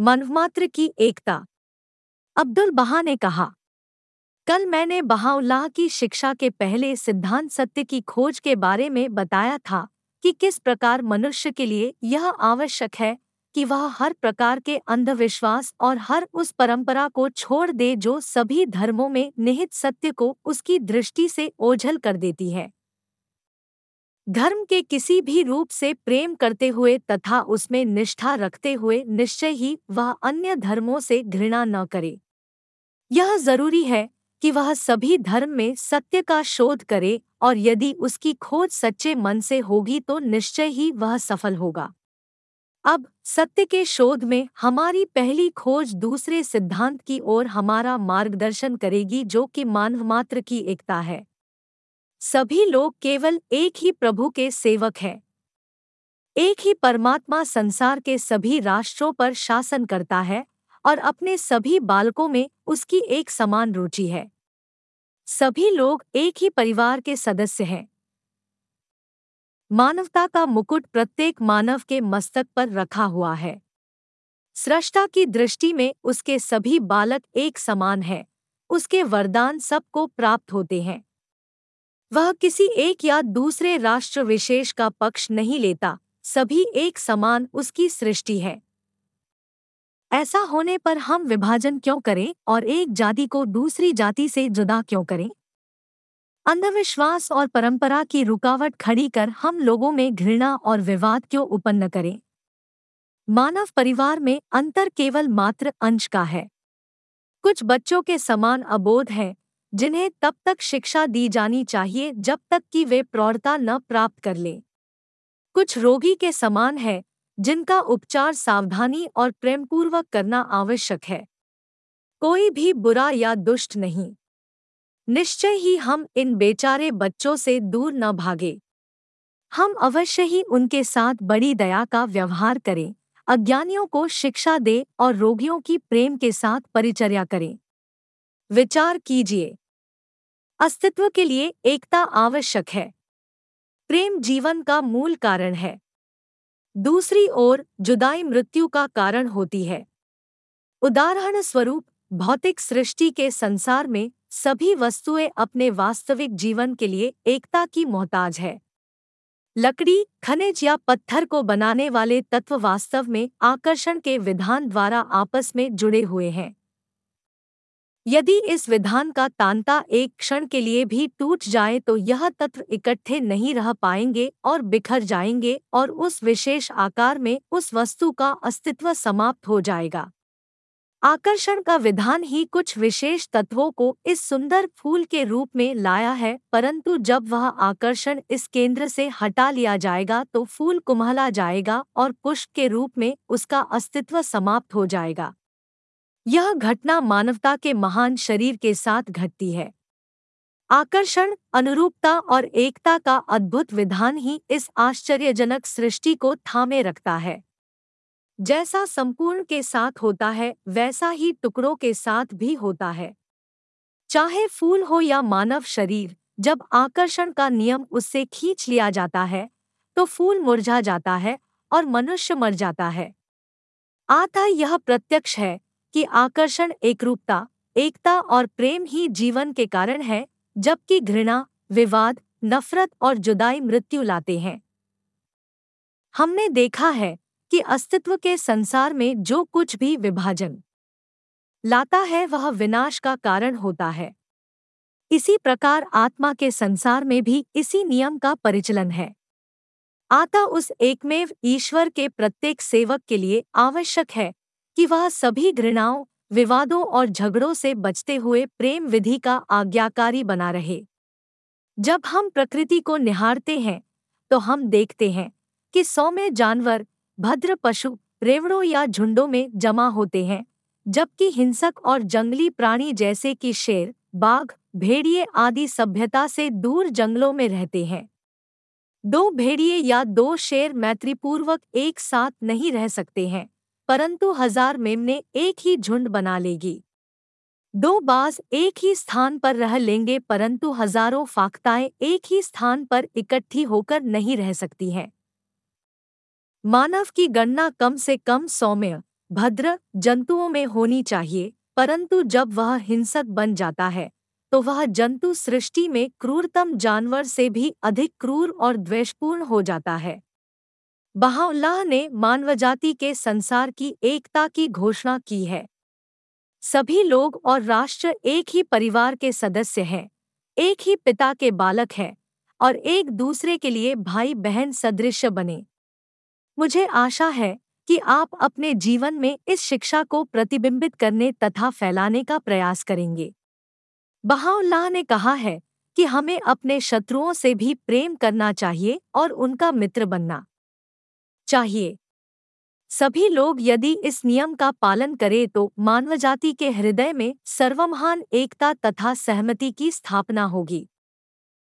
मनमात्र की एकता। अब्दुल बहा ने कहा, कल मैंने बहाउल्लाह की शिक्षा के पहले सिद्धांत सत्य की खोज के बारे में बताया था कि किस प्रकार मनुष्य के लिए यह आवश्यक है कि वह हर प्रकार के अंधविश्वास और हर उस परंपरा को छोड़ दे जो सभी धर्मों में निहित सत्य को उसकी दृष्टि से ओझल कर देती है। धर्म के किसी भी रूप से प्रेम करते हुए तथा उसमें निष्ठा रखते हुए निश्चय ही वह अन्य धर्मों से घृणा न करे। यह ज़रूरी है कि वह सभी धर्म में सत्य का शोध करे और यदि उसकी खोज सच्चे मन से होगी तो निश्चय ही वह सफल होगा। अब सत्य के शोध में हमारी पहली खोज दूसरे सिद्धांत की ओर हमारा मार्गदर्शन करेगी जो कि मानव मात्र की एकता है। सभी लोग केवल एक ही प्रभु के सेवक हैं। एक ही परमात्मा संसार के सभी राष्ट्रों पर शासन करता है और अपने सभी बालकों में उसकी एक समान रुचि है। सभी लोग एक ही परिवार के सदस्य हैं। मानवता का मुकुट प्रत्येक मानव के मस्तक पर रखा हुआ है। सृष्टा की दृष्टि में उसके सभी बालक एक समान है, उसके वरदान सबको प्राप्त होते हैं। वह किसी एक या दूसरे राष्ट्र विशेष का पक्ष नहीं लेता, सभी एक समान उसकी सृष्टि है। ऐसा होने पर हम विभाजन क्यों करें और एक जाति को दूसरी जाति से जुदा क्यों करें? अंधविश्वास और परंपरा की रुकावट खड़ी कर हम लोगों में घृणा और विवाद क्यों उत्पन्न करें? मानव परिवार में अंतर केवल मात्र अंश का है। कुछ बच्चों के समान अबोध है जिन्हें तब तक शिक्षा दी जानी चाहिए जब तक कि वे प्रौढ़ता न प्राप्त कर लें। कुछ रोगी के समान है, जिनका उपचार सावधानी और प्रेमपूर्वक करना आवश्यक है। कोई भी बुरा या दुष्ट नहीं। निश्चय ही हम इन बेचारे बच्चों से दूर न भागे। हम अवश्य ही उनके साथ बड़ी दया का व्यवहार करें, अज्ञानियों को शिक्षा दे और रोगियों की प्रेम के साथ परिचर्या करें। विचार कीजिए। अस्तित्व के लिए एकता आवश्यक है। प्रेम जीवन का मूल कारण है। दूसरी ओर जुदाई मृत्यु का कारण होती है। उदाहरण स्वरूप, भौतिक सृष्टि के संसार में सभी वस्तुएँ अपने वास्तविक जीवन के लिए एकता की मोहताज है। लकड़ी, खनिज या पत्थर को बनाने वाले तत्व वास्तव में आकर्षण के विधान द्वारा आपस में जुड़े हुए हैं। यदि इस विधान का तांता एक क्षण के लिए भी टूट जाए तो यह तत्व इकट्ठे नहीं रह पाएँगे और बिखर जाएँगे और उस विशेष आकार में उस वस्तु का अस्तित्व समाप्त हो जाएगा। आकर्षण का विधान ही कुछ विशेष तत्वों को इस सुंदर फूल के रूप में लाया है, परंतु जब वह आकर्षण इस केंद्र से हटा लिया जाएगा तो फूल कुम्हला जाएगा और पुष्प के रूप में उसका अस्तित्व समाप्त हो जाएगा। यह घटना मानवता के महान शरीर के साथ घटती है। आकर्षण, अनुरूपता और एकता का अद्भुत विधान ही इस आश्चर्यजनक सृष्टि को थामे रखता है। जैसा संपूर्ण के साथ होता है, वैसा ही टुकड़ों के साथ भी होता है। चाहे फूल हो या मानव शरीर, जब आकर्षण का नियम उससे खींच लिया जाता है तो फूल मुरझा जाता है और मनुष्य मर जाता है। आता यह प्रत्यक्ष है कि आकर्षण, एकरूपता, एकता और प्रेम ही जीवन के कारण है, जबकि घृणा, विवाद, नफरत और जुदाई मृत्यु लाते हैं। हमने देखा है कि अस्तित्व के संसार में जो कुछ भी विभाजन लाता है, वह विनाश का कारण होता है। इसी प्रकार आत्मा के संसार में भी इसी नियम का परिचलन है। आता उस एकमेव ईश्वर के प्रत्येक सेवक के लिए आवश्यक है कि वह सभी घृणाओं, विवादों और झगड़ों से बचते हुए प्रेम विधि का आज्ञाकारी बना रहे। जब हम प्रकृति को निहारते हैं तो हम देखते हैं कि सौम्य जानवर, भद्र पशु, रेवड़ों या झुंडों में जमा होते हैं, जबकि हिंसक और जंगली प्राणी जैसे कि शेर, बाघ, भेड़िए आदि सभ्यता से दूर जंगलों में रहते हैं। दो भेड़िए या दो शेर मैत्रीपूर्वक एक साथ नहीं रह सकते हैं। परंतु हज़ार मेमने एक ही झुंड बना लेगी। दो बाज एक ही स्थान पर रह लेंगे परंतु हज़ारों फाख्ताएँ एक ही स्थान पर इकट्ठी होकर नहीं रह सकती हैं। मानव की गणना कम से कम सौम्य, भद्र, जंतुओं में होनी चाहिए, परंतु जब वह हिंसक बन जाता है तो वह जंतु सृष्टि में क्रूरतम जानवर से भी अधिक क्रूर और द्वेषपूर्ण हो जाता है। बहाउल्लाह ने मानवजाति के संसार की एकता की घोषणा की है। सभी लोग और राष्ट्र एक ही परिवार के सदस्य हैं, एक ही पिता के बालक हैं और एक दूसरे के लिए भाई बहन सदृश बने। मुझे आशा है कि आप अपने जीवन में इस शिक्षा को प्रतिबिंबित करने तथा फैलाने का प्रयास करेंगे। बहाउल्लाह ने कहा है कि हमें अपने शत्रुओं से भी प्रेम करना चाहिए और उनका मित्र बनना। चाहिए। सभी लोग यदि इस नियम का पालन करें तो मानव जाति के हृदय में सर्वमहान एकता तथा सहमति की स्थापना होगी।